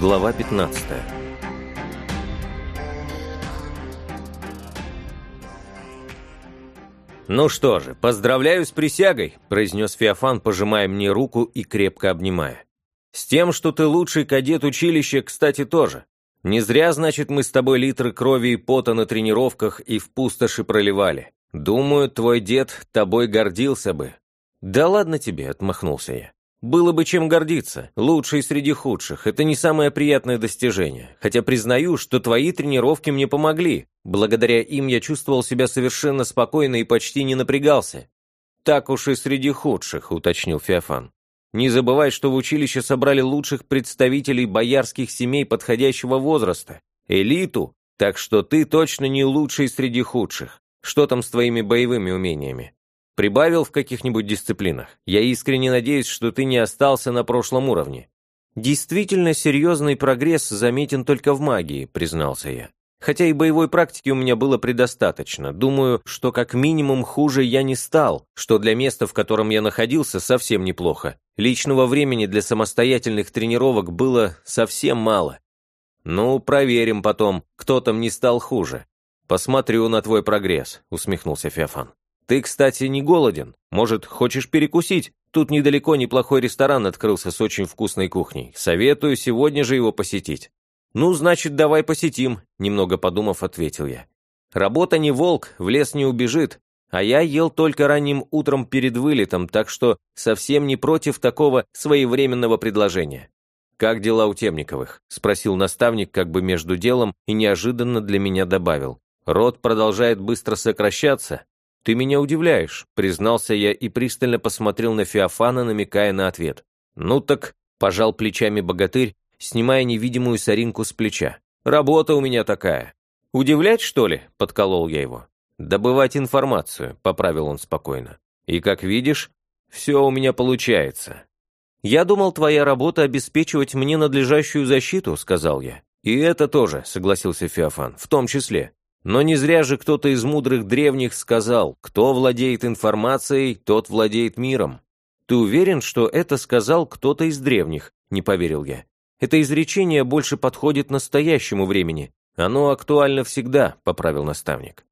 Глава 15 «Ну что же, поздравляю с присягой», – произнес Феофан, пожимая мне руку и крепко обнимая. «С тем, что ты лучший кадет училища, кстати, тоже. Не зря, значит, мы с тобой литры крови и пота на тренировках и в пустоши проливали. Думаю, твой дед тобой гордился бы». «Да ладно тебе», – отмахнулся я. Было бы чем гордиться, лучший среди худших, это не самое приятное достижение. Хотя признаю, что твои тренировки мне помогли. Благодаря им я чувствовал себя совершенно спокойно и почти не напрягался. Так уж и среди худших, уточнил Феофан. Не забывай, что в училище собрали лучших представителей боярских семей подходящего возраста, элиту, так что ты точно не лучший среди худших. Что там с твоими боевыми умениями? Прибавил в каких-нибудь дисциплинах? Я искренне надеюсь, что ты не остался на прошлом уровне». «Действительно серьезный прогресс заметен только в магии», признался я. Хотя и боевой практики у меня было предостаточно. Думаю, что как минимум хуже я не стал, что для места, в котором я находился, совсем неплохо. Личного времени для самостоятельных тренировок было совсем мало. «Ну, проверим потом, кто там не стал хуже. Посмотрю на твой прогресс», — усмехнулся Феофан. Ты, кстати, не голоден. Может, хочешь перекусить? Тут недалеко неплохой ресторан открылся с очень вкусной кухней. Советую сегодня же его посетить». «Ну, значит, давай посетим», — немного подумав, ответил я. «Работа не волк, в лес не убежит, а я ел только ранним утром перед вылетом, так что совсем не против такого своевременного предложения». «Как дела у Темниковых?» — спросил наставник как бы между делом и неожиданно для меня добавил. «Род продолжает быстро сокращаться, «Ты меня удивляешь», — признался я и пристально посмотрел на Феофана, намекая на ответ. «Ну так», — пожал плечами богатырь, снимая невидимую соринку с плеча. «Работа у меня такая». «Удивлять, что ли?» — подколол я его. «Добывать информацию», — поправил он спокойно. «И как видишь, все у меня получается». «Я думал, твоя работа обеспечивать мне надлежащую защиту», — сказал я. «И это тоже», — согласился Феофан, — «в том числе. Но не зря же кто-то из мудрых древних сказал, кто владеет информацией, тот владеет миром. Ты уверен, что это сказал кто-то из древних? Не поверил я. Это изречение больше подходит настоящему времени. Оно актуально всегда, поправил наставник.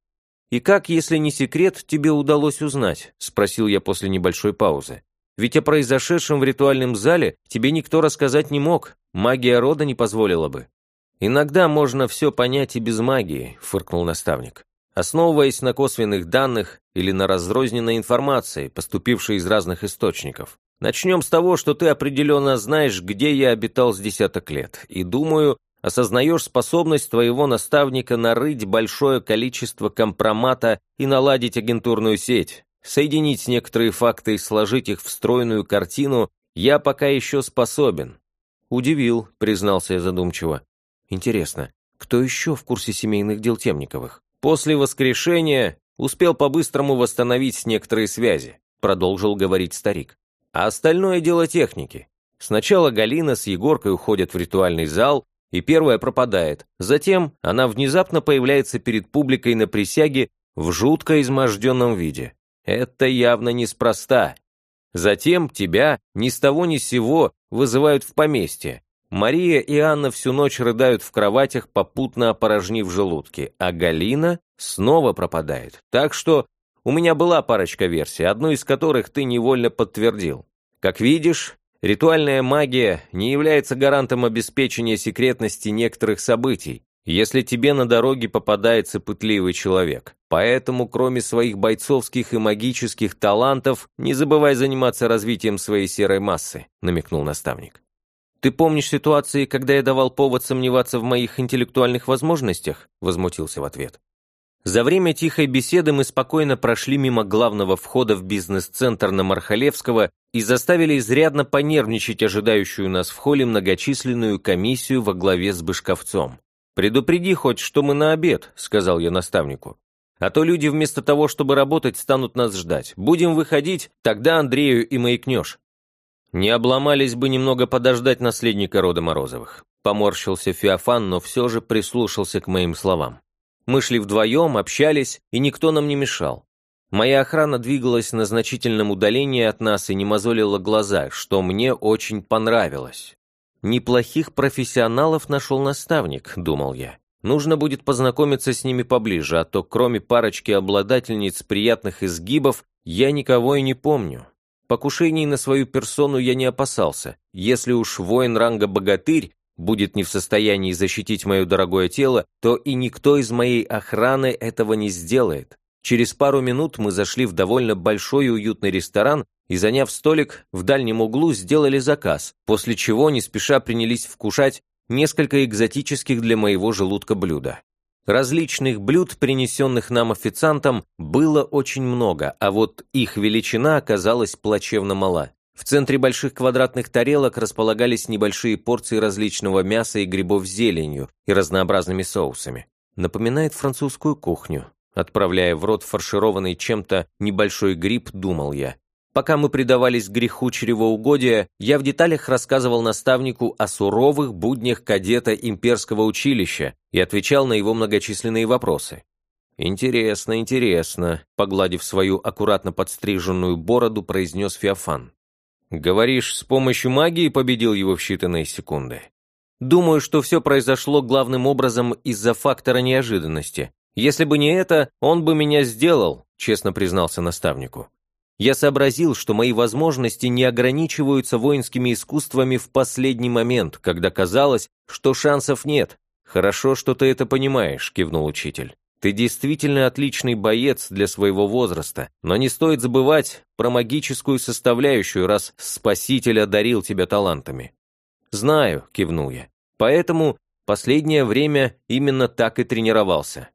«И как, если не секрет, тебе удалось узнать?» – спросил я после небольшой паузы. «Ведь о произошедшем в ритуальном зале тебе никто рассказать не мог, магия рода не позволила бы». «Иногда можно все понять и без магии», – фыркнул наставник. «Основываясь на косвенных данных или на разрозненной информации, поступившей из разных источников. Начнем с того, что ты определенно знаешь, где я обитал с десяток лет, и, думаю, осознаешь способность твоего наставника нарыть большое количество компромата и наладить агентурную сеть. Соединить некоторые факты и сложить их в стройную картину я пока еще способен». «Удивил», — признался я задумчиво. Интересно, кто еще в курсе семейных дел Темниковых? После воскрешения успел по-быстрому восстановить некоторые связи, продолжил говорить старик. А остальное дело техники. Сначала Галина с Егоркой уходят в ритуальный зал, и первая пропадает. Затем она внезапно появляется перед публикой на присяге в жутко изможденном виде. Это явно неспроста. Затем тебя ни с того ни с сего вызывают в поместье, Мария и Анна всю ночь рыдают в кроватях, попутно опорожнив желудки, а Галина снова пропадает. Так что у меня была парочка версий, одну из которых ты невольно подтвердил. Как видишь, ритуальная магия не является гарантом обеспечения секретности некоторых событий, если тебе на дороге попадается пытливый человек. Поэтому, кроме своих бойцовских и магических талантов, не забывай заниматься развитием своей серой массы, намекнул наставник. «Ты помнишь ситуации, когда я давал повод сомневаться в моих интеллектуальных возможностях?» – возмутился в ответ. За время тихой беседы мы спокойно прошли мимо главного входа в бизнес-центр на Мархалевского и заставили изрядно понервничать ожидающую нас в холле многочисленную комиссию во главе с Бышковцом. «Предупреди хоть, что мы на обед», – сказал я наставнику. «А то люди вместо того, чтобы работать, станут нас ждать. Будем выходить, тогда Андрею и маякнешь». Не обломались бы немного подождать наследника рода Морозовых. Поморщился Феофан, но все же прислушался к моим словам. Мы шли вдвоем, общались, и никто нам не мешал. Моя охрана двигалась на значительном удалении от нас и не мозолила глаза, что мне очень понравилось. Неплохих профессионалов нашел наставник, думал я. Нужно будет познакомиться с ними поближе, а то кроме парочки обладательниц приятных изгибов, я никого и не помню. Покушений на свою персону я не опасался. Если уж воин ранга богатырь будет не в состоянии защитить мое дорогое тело, то и никто из моей охраны этого не сделает. Через пару минут мы зашли в довольно большой и уютный ресторан и, заняв столик, в дальнем углу сделали заказ, после чего не спеша принялись вкушать несколько экзотических для моего желудка блюда. Различных блюд, принесенных нам официантом, было очень много, а вот их величина оказалась плачевно мала. В центре больших квадратных тарелок располагались небольшие порции различного мяса и грибов с зеленью и разнообразными соусами. Напоминает французскую кухню. Отправляя в рот фаршированный чем-то небольшой гриб, думал я. Пока мы предавались греху чревоугодия, я в деталях рассказывал наставнику о суровых буднях кадета имперского училища и отвечал на его многочисленные вопросы. «Интересно, интересно», — погладив свою аккуратно подстриженную бороду, произнес Феофан. «Говоришь, с помощью магии победил его в считанные секунды?» «Думаю, что все произошло главным образом из-за фактора неожиданности. Если бы не это, он бы меня сделал», — честно признался наставнику. Я сообразил, что мои возможности не ограничиваются воинскими искусствами в последний момент, когда казалось, что шансов нет. «Хорошо, что ты это понимаешь», — кивнул учитель. «Ты действительно отличный боец для своего возраста, но не стоит забывать про магическую составляющую, раз Спаситель одарил тебя талантами». «Знаю», — кивнул я. «Поэтому последнее время именно так и тренировался.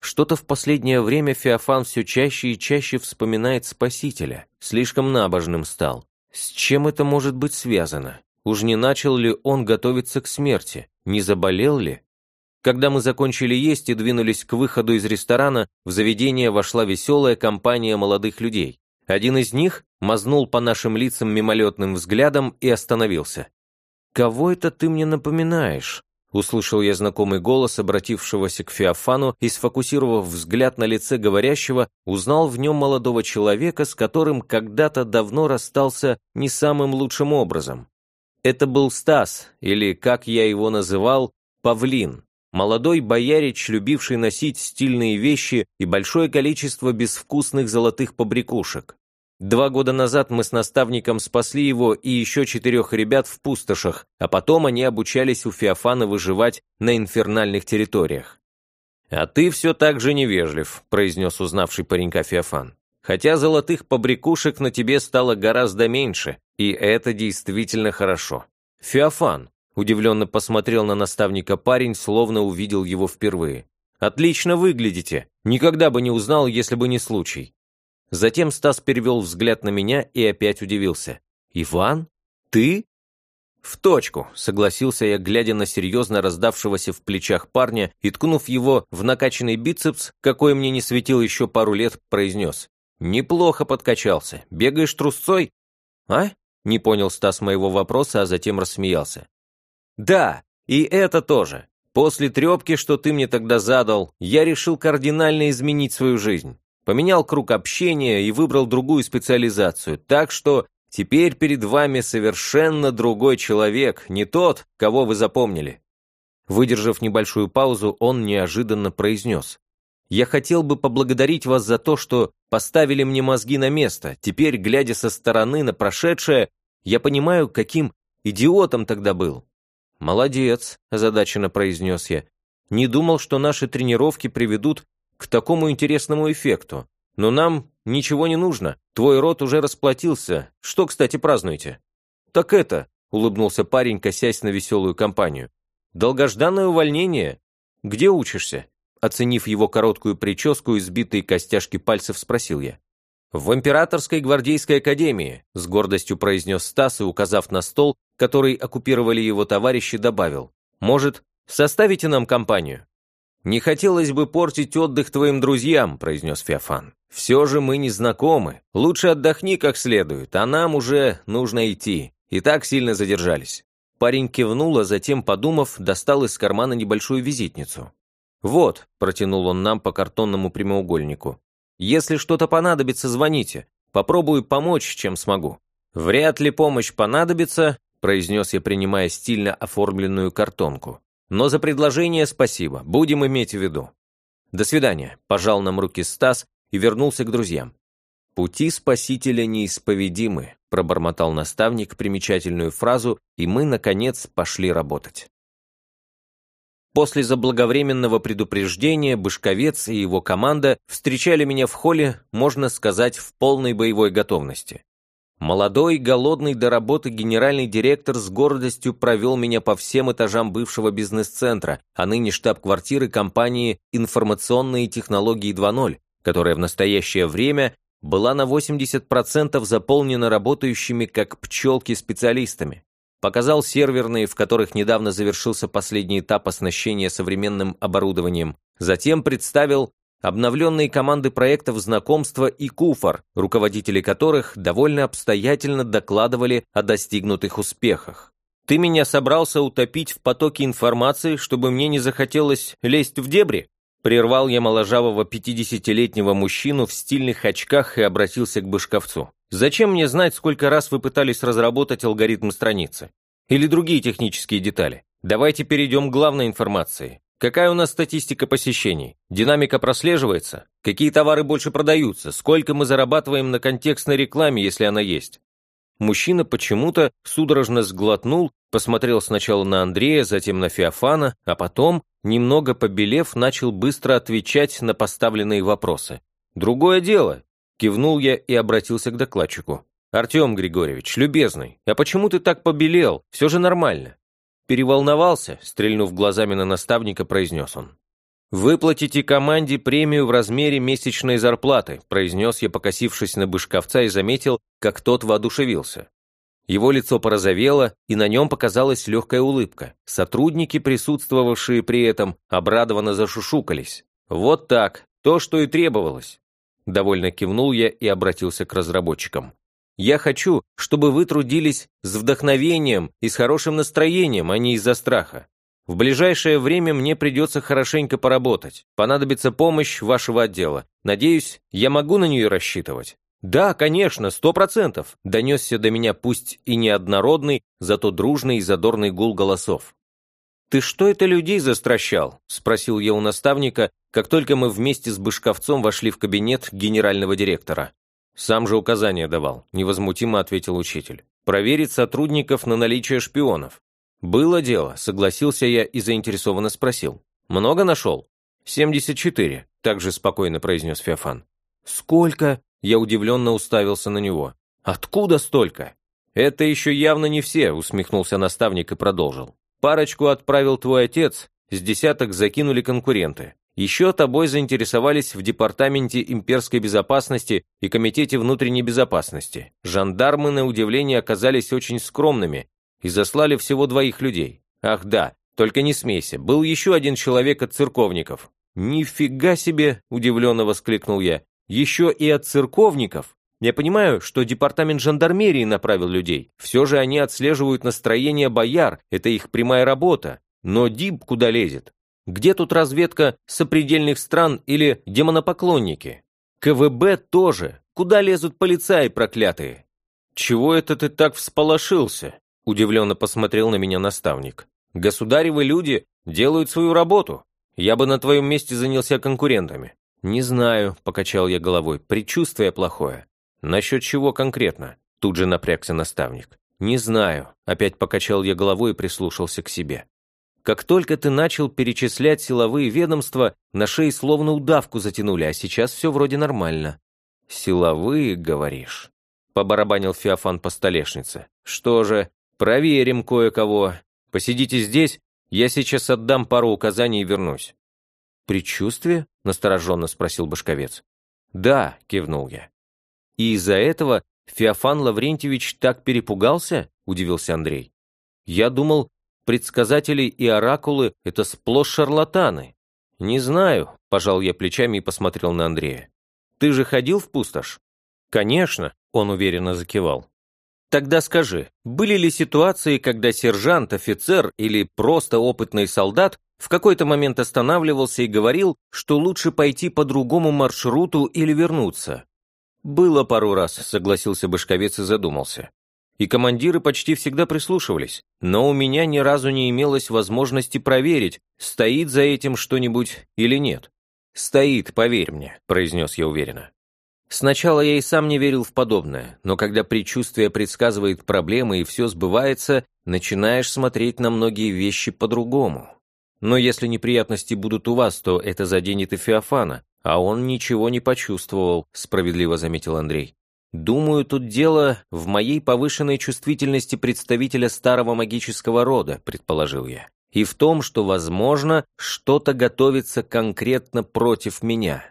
Что-то в последнее время Феофан все чаще и чаще вспоминает Спасителя. Слишком набожным стал. С чем это может быть связано? Уж не начал ли он готовиться к смерти? Не заболел ли? Когда мы закончили есть и двинулись к выходу из ресторана, в заведение вошла веселая компания молодых людей. Один из них мазнул по нашим лицам мимолетным взглядом и остановился. «Кого это ты мне напоминаешь?» Услышал я знакомый голос, обратившегося к Феофану, и, сфокусировав взгляд на лице говорящего, узнал в нем молодого человека, с которым когда-то давно расстался не самым лучшим образом. Это был Стас, или, как я его называл, Павлин, молодой боярич, любивший носить стильные вещи и большое количество безвкусных золотых побрякушек. Два года назад мы с наставником спасли его и еще четырех ребят в пустошах, а потом они обучались у Феофана выживать на инфернальных территориях. «А ты все так же невежлив», — произнес узнавший паренька Феофан. «Хотя золотых побрякушек на тебе стало гораздо меньше, и это действительно хорошо». «Феофан», — удивленно посмотрел на наставника парень, словно увидел его впервые. «Отлично выглядите. Никогда бы не узнал, если бы не случай. Затем Стас перевел взгляд на меня и опять удивился. «Иван? Ты?» «В точку», — согласился я, глядя на серьезно раздавшегося в плечах парня и, ткнув его в накачанный бицепс, какой мне не светил еще пару лет, произнес. «Неплохо подкачался. Бегаешь трусцой?» «А?» — не понял Стас моего вопроса, а затем рассмеялся. «Да, и это тоже. После трепки, что ты мне тогда задал, я решил кардинально изменить свою жизнь поменял круг общения и выбрал другую специализацию, так что теперь перед вами совершенно другой человек, не тот, кого вы запомнили». Выдержав небольшую паузу, он неожиданно произнес. «Я хотел бы поблагодарить вас за то, что поставили мне мозги на место. Теперь, глядя со стороны на прошедшее, я понимаю, каким идиотом тогда был». «Молодец», – озадаченно произнес я. «Не думал, что наши тренировки приведут к такому интересному эффекту. Но нам ничего не нужно. Твой род уже расплатился. Что, кстати, празднуете?» «Так это», — улыбнулся парень, косясь на веселую компанию. «Долгожданное увольнение. Где учишься?» Оценив его короткую прическу и сбитые костяшки пальцев, спросил я. «В Императорской гвардейской академии», — с гордостью произнес Стас и, указав на стол, который оккупировали его товарищи, добавил. «Может, составите нам компанию?» «Не хотелось бы портить отдых твоим друзьям», – произнес Феофан. «Все же мы не знакомы. Лучше отдохни как следует, а нам уже нужно идти. И так сильно задержались». Парень кивнул, а затем, подумав, достал из кармана небольшую визитницу. «Вот», – протянул он нам по картонному прямоугольнику. «Если что-то понадобится, звоните. Попробую помочь, чем смогу». «Вряд ли помощь понадобится», произнес я, принимая стильно оформленную картонку. «Но за предложение спасибо, будем иметь в виду». «До свидания», – пожал нам руки Стас и вернулся к друзьям. «Пути спасителя неисповедимы», – пробормотал наставник примечательную фразу, и мы, наконец, пошли работать. После заблаговременного предупреждения Бышковец и его команда встречали меня в холле, можно сказать, в полной боевой готовности. Молодой, голодный до работы генеральный директор с гордостью провел меня по всем этажам бывшего бизнес-центра, а ныне штаб-квартиры компании «Информационные технологии 2.0», которая в настоящее время была на 80% заполнена работающими как пчелки специалистами. Показал серверные, в которых недавно завершился последний этап оснащения современным оборудованием. Затем представил обновленные команды проектов знакомства и куфор, руководители которых довольно обстоятельно докладывали о достигнутых успехах. «Ты меня собрался утопить в потоке информации, чтобы мне не захотелось лезть в дебри?» Прервал я моложавого 50-летнего мужчину в стильных очках и обратился к Бышковцу. «Зачем мне знать, сколько раз вы пытались разработать алгоритм страницы? Или другие технические детали? Давайте перейдем к главной информации. Какая у нас статистика посещений? Динамика прослеживается? Какие товары больше продаются? Сколько мы зарабатываем на контекстной рекламе, если она есть? Мужчина почему-то судорожно сглотнул, посмотрел сначала на Андрея, затем на Феофана, а потом, немного побелев, начал быстро отвечать на поставленные вопросы. «Другое дело», — кивнул я и обратился к докладчику. «Артем Григорьевич, любезный, а почему ты так побелел? Все же нормально. Переволновался, стрельнув глазами на наставника, произнес он. «Выплатите команде премию в размере месячной зарплаты», произнес я, покосившись на Бышковца и заметил, как тот воодушевился. Его лицо порозовело, и на нем показалась легкая улыбка. Сотрудники, присутствовавшие при этом, обрадованно зашушукались. «Вот так, то, что и требовалось». Довольно кивнул я и обратился к разработчикам. Я хочу, чтобы вы трудились с вдохновением и с хорошим настроением, а не из-за страха. В ближайшее время мне придется хорошенько поработать. Понадобится помощь вашего отдела. Надеюсь, я могу на нее рассчитывать. «Да, конечно, сто процентов», – донесся до меня пусть и неоднородный, зато дружный и задорный гул голосов. «Ты что это людей застращал?» – спросил я у наставника, как только мы вместе с Бышковцом вошли в кабинет генерального директора. «Сам же указания давал», – невозмутимо ответил учитель. «Проверить сотрудников на наличие шпионов». «Было дело», – согласился я и заинтересованно спросил. «Много нашел?» «Семьдесят четыре», – также спокойно произнес Феофан. «Сколько?» – я удивленно уставился на него. «Откуда столько?» «Это еще явно не все», – усмехнулся наставник и продолжил. «Парочку отправил твой отец, с десяток закинули конкуренты. Еще тобой заинтересовались в Департаменте имперской безопасности и Комитете внутренней безопасности. Жандармы, на удивление, оказались очень скромными и заслали всего двоих людей. Ах да, только не смейся, был еще один человек от церковников. «Нифига себе!» – удивленно воскликнул я. «Еще и от церковников?» Я понимаю, что департамент жандармерии направил людей. Все же они отслеживают настроение бояр, это их прямая работа. Но ДИБ куда лезет? Где тут разведка сопредельных стран или демонопоклонники? КВБ тоже. Куда лезут полицаи проклятые? Чего это ты так всполошился? Удивленно посмотрел на меня наставник. Государевы люди делают свою работу. Я бы на твоем месте занялся конкурентами. Не знаю, покачал я головой, предчувствие плохое. Насчет чего конкретно? Тут же напрягся наставник. Не знаю, опять покачал я головой и прислушался к себе. Как только ты начал перечислять силовые ведомства, на шее словно удавку затянули, а сейчас все вроде нормально. «Силовые, говоришь?» — побарабанил Феофан по столешнице. «Что же, проверим кое-кого. Посидите здесь, я сейчас отдам пару указаний и вернусь». «Предчувствие?» — настороженно спросил Башковец. «Да», — кивнул я. «И из-за этого Феофан Лаврентьевич так перепугался?» — удивился Андрей. «Я думал, предсказатели и оракулы – это сплошь шарлатаны. Не знаю, пожал я плечами и посмотрел на Андрея. Ты же ходил в пустошь? Конечно, он уверенно закивал. Тогда скажи, были ли ситуации, когда сержант, офицер или просто опытный солдат в какой-то момент останавливался и говорил, что лучше пойти по другому маршруту или вернуться? Было пару раз, согласился Башковец и задумался. И командиры почти всегда прислушивались, но у меня ни разу не имелось возможности проверить, стоит за этим что-нибудь или нет. «Стоит, поверь мне», — произнес я уверенно. Сначала я и сам не верил в подобное, но когда предчувствие предсказывает проблемы и все сбывается, начинаешь смотреть на многие вещи по-другому. Но если неприятности будут у вас, то это заденет и Феофана, а он ничего не почувствовал, справедливо заметил Андрей. Думаю, тут дело в моей повышенной чувствительности представителя старого магического рода, предположил я, и в том, что, возможно, что-то готовится конкретно против меня.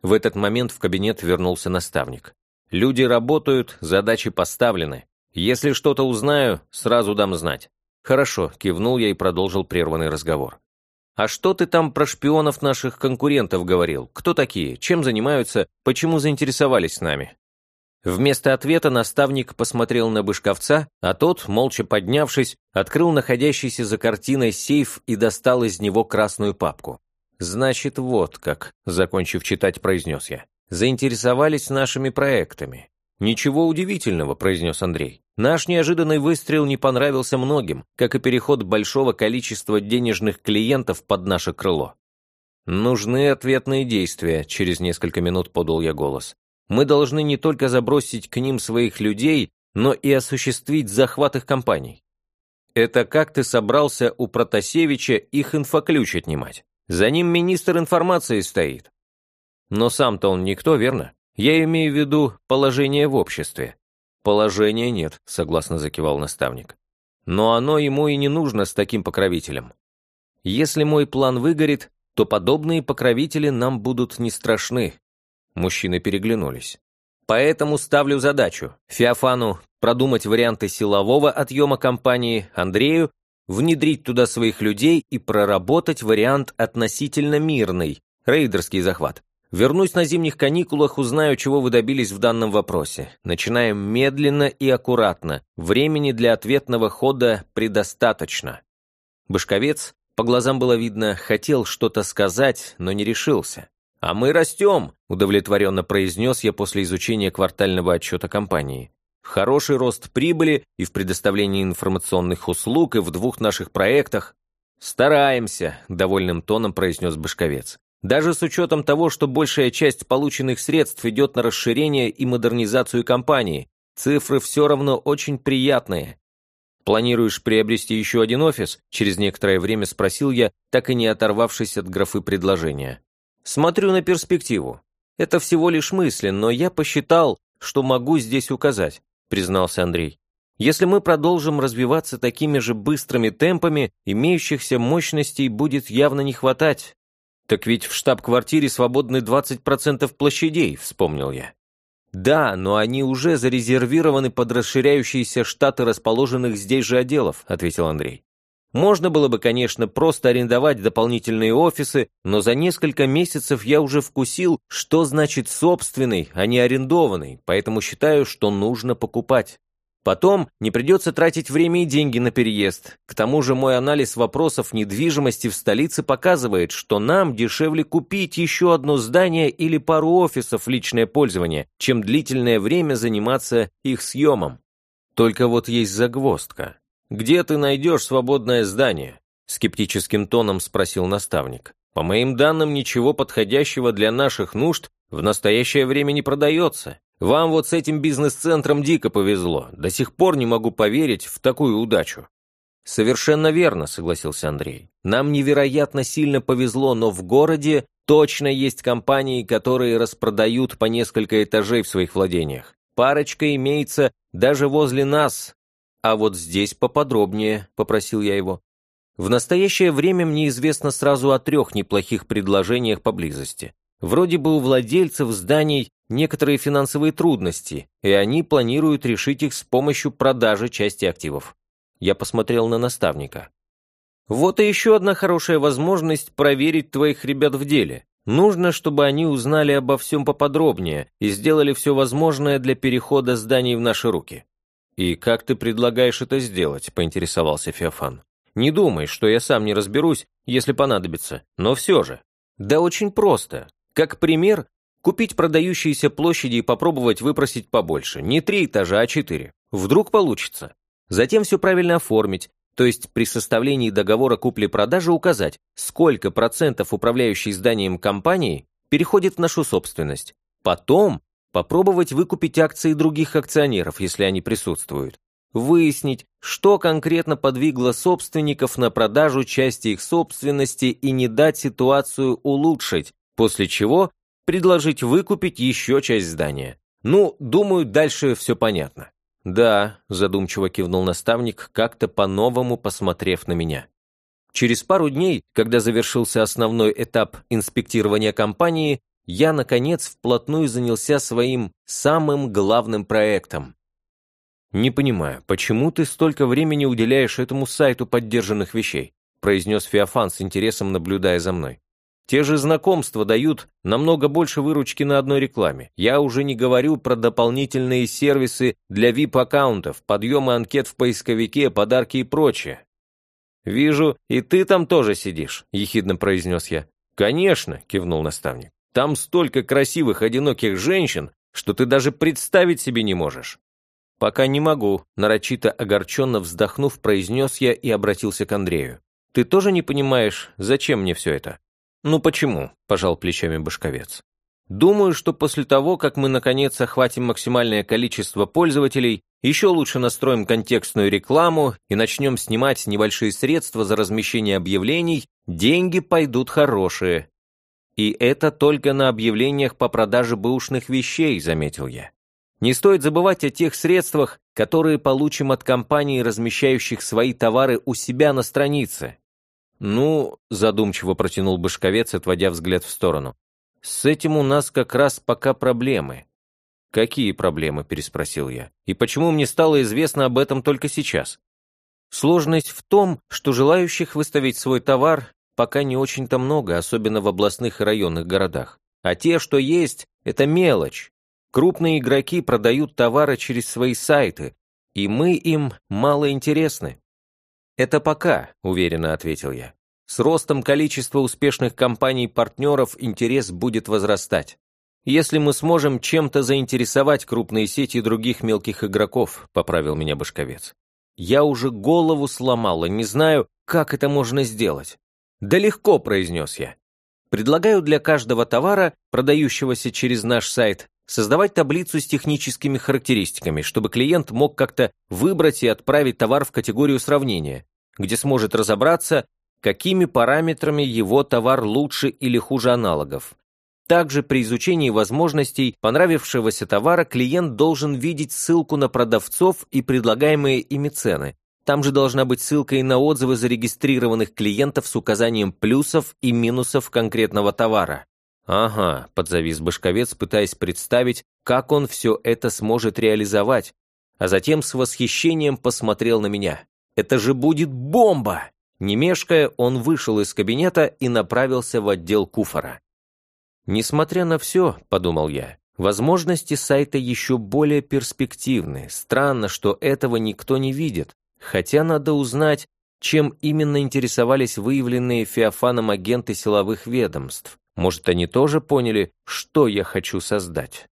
В этот момент в кабинет вернулся наставник. «Люди работают, задачи поставлены. Если что-то узнаю, сразу дам знать». «Хорошо», — кивнул я и продолжил прерванный разговор. «А что ты там про шпионов наших конкурентов говорил? Кто такие? Чем занимаются? Почему заинтересовались нами?» Вместо ответа наставник посмотрел на Бышковца, а тот, молча поднявшись, открыл находящийся за картиной сейф и достал из него красную папку. «Значит, вот как», — закончив читать, произнес я. «Заинтересовались нашими проектами». «Ничего удивительного», — произнес Андрей. «Наш неожиданный выстрел не понравился многим, как и переход большого количества денежных клиентов под наше крыло». «Нужны ответные действия», — через несколько минут подал я голос. «Мы должны не только забросить к ним своих людей, но и осуществить захват их компаний». «Это как ты собрался у Протасевича их инфоключ отнимать?» За ним министр информации стоит. Но сам-то он никто, верно? Я имею в виду положение в обществе. Положения нет, согласно закивал наставник. Но оно ему и не нужно с таким покровителем. Если мой план выгорит, то подобные покровители нам будут не страшны. Мужчины переглянулись. Поэтому ставлю задачу Феофану продумать варианты силового отъема компании, Андрею внедрить туда своих людей и проработать вариант относительно мирный, рейдерский захват. Вернусь на зимних каникулах, узнаю, чего вы добились в данном вопросе. Начинаем медленно и аккуратно. Времени для ответного хода предостаточно. Башковец, по глазам было видно, хотел что-то сказать, но не решился. «А мы растем», — удовлетворенно произнес я после изучения квартального отчета компании хороший рост прибыли и в предоставлении информационных услуг, и в двух наших проектах. «Стараемся», — довольным тоном произнес Башковец. «Даже с учетом того, что большая часть полученных средств идет на расширение и модернизацию компании, цифры все равно очень приятные». «Планируешь приобрести еще один офис?» Через некоторое время спросил я, так и не оторвавшись от графы предложения. «Смотрю на перспективу. Это всего лишь мысли, но я посчитал, что могу здесь указать признался Андрей. Если мы продолжим развиваться такими же быстрыми темпами, имеющихся мощностей будет явно не хватать. Так ведь в штаб-квартире свободны 20% площадей, вспомнил я. Да, но они уже зарезервированы под расширяющиеся штаты расположенных здесь же отделов, ответил Андрей. Можно было бы, конечно, просто арендовать дополнительные офисы, но за несколько месяцев я уже вкусил, что значит собственный, а не арендованный, поэтому считаю, что нужно покупать. Потом не придется тратить время и деньги на переезд. К тому же мой анализ вопросов недвижимости в столице показывает, что нам дешевле купить еще одно здание или пару офисов личное пользование, чем длительное время заниматься их съемом. Только вот есть загвоздка. «Где ты найдешь свободное здание?» — скептическим тоном спросил наставник. «По моим данным, ничего подходящего для наших нужд в настоящее время не продается. Вам вот с этим бизнес-центром дико повезло. До сих пор не могу поверить в такую удачу». «Совершенно верно», — согласился Андрей. «Нам невероятно сильно повезло, но в городе точно есть компании, которые распродают по несколько этажей в своих владениях. Парочка имеется даже возле нас, «А вот здесь поподробнее», — попросил я его. «В настоящее время мне известно сразу о трех неплохих предложениях поблизости. Вроде бы у владельцев зданий некоторые финансовые трудности, и они планируют решить их с помощью продажи части активов». Я посмотрел на наставника. «Вот и еще одна хорошая возможность проверить твоих ребят в деле. Нужно, чтобы они узнали обо всем поподробнее и сделали все возможное для перехода зданий в наши руки. «И как ты предлагаешь это сделать?» – поинтересовался Феофан. «Не думай, что я сам не разберусь, если понадобится, но все же». «Да очень просто. Как пример, купить продающиеся площади и попробовать выпросить побольше. Не три этажа, а четыре. Вдруг получится. Затем все правильно оформить, то есть при составлении договора купли-продажи указать, сколько процентов управляющей зданием компании переходит в нашу собственность. Потом попробовать выкупить акции других акционеров, если они присутствуют. Выяснить, что конкретно подвигло собственников на продажу части их собственности и не дать ситуацию улучшить, после чего предложить выкупить еще часть здания. Ну, думаю, дальше все понятно. Да, задумчиво кивнул наставник, как-то по-новому посмотрев на меня. Через пару дней, когда завершился основной этап инспектирования компании, я, наконец, вплотную занялся своим самым главным проектом. «Не понимаю, почему ты столько времени уделяешь этому сайту поддержанных вещей?» произнес Феофан с интересом, наблюдая за мной. Те же знакомства дают намного больше выручки на одной рекламе. Я уже не говорю про дополнительные сервисы для VIP-аккаунтов, подъемы анкет в поисковике, подарки и прочее. «Вижу, и ты там тоже сидишь», — ехидно произнес я. «Конечно», — кивнул наставник. «Там столько красивых одиноких женщин, что ты даже представить себе не можешь». «Пока не могу», — нарочито огорченно вздохнув, произнес я и обратился к Андрею. «Ты тоже не понимаешь, зачем мне все это?» «Ну почему?» – пожал плечами Башковец. «Думаю, что после того, как мы наконец охватим максимальное количество пользователей, еще лучше настроим контекстную рекламу и начнем снимать небольшие средства за размещение объявлений, деньги пойдут хорошие. И это только на объявлениях по продаже бэушных вещей, заметил я. Не стоит забывать о тех средствах, которые получим от компаний, размещающих свои товары у себя на странице. «Ну», — задумчиво протянул Башковец, отводя взгляд в сторону, «с этим у нас как раз пока проблемы». «Какие проблемы?» – переспросил я. «И почему мне стало известно об этом только сейчас?» Сложность в том, что желающих выставить свой товар пока не очень-то много, особенно в областных и районных городах. А те, что есть, это мелочь. Крупные игроки продают товары через свои сайты, и мы им мало интересны. «Это пока», — уверенно ответил я. «С ростом количества успешных компаний-партнеров интерес будет возрастать. Если мы сможем чем-то заинтересовать крупные сети других мелких игроков», — поправил меня Башковец. «Я уже голову сломал и не знаю, как это можно сделать». «Да легко», — произнес я. «Предлагаю для каждого товара, продающегося через наш сайт, создавать таблицу с техническими характеристиками, чтобы клиент мог как-то выбрать и отправить товар в категорию сравнения, где сможет разобраться, какими параметрами его товар лучше или хуже аналогов. Также при изучении возможностей понравившегося товара клиент должен видеть ссылку на продавцов и предлагаемые ими цены. Там же должна быть ссылка и на отзывы зарегистрированных клиентов с указанием плюсов и минусов конкретного товара. «Ага», — подзавис Башковец, пытаясь представить, как он все это сможет реализовать, а затем с восхищением посмотрел на меня. «Это же будет бомба!» Не мешкая, он вышел из кабинета и направился в отдел куфора. «Несмотря на все», — подумал я, — «возможности сайта еще более перспективны. Странно, что этого никто не видит, хотя надо узнать, чем именно интересовались выявленные Феофаном агенты силовых ведомств. Может, они тоже поняли, что я хочу создать?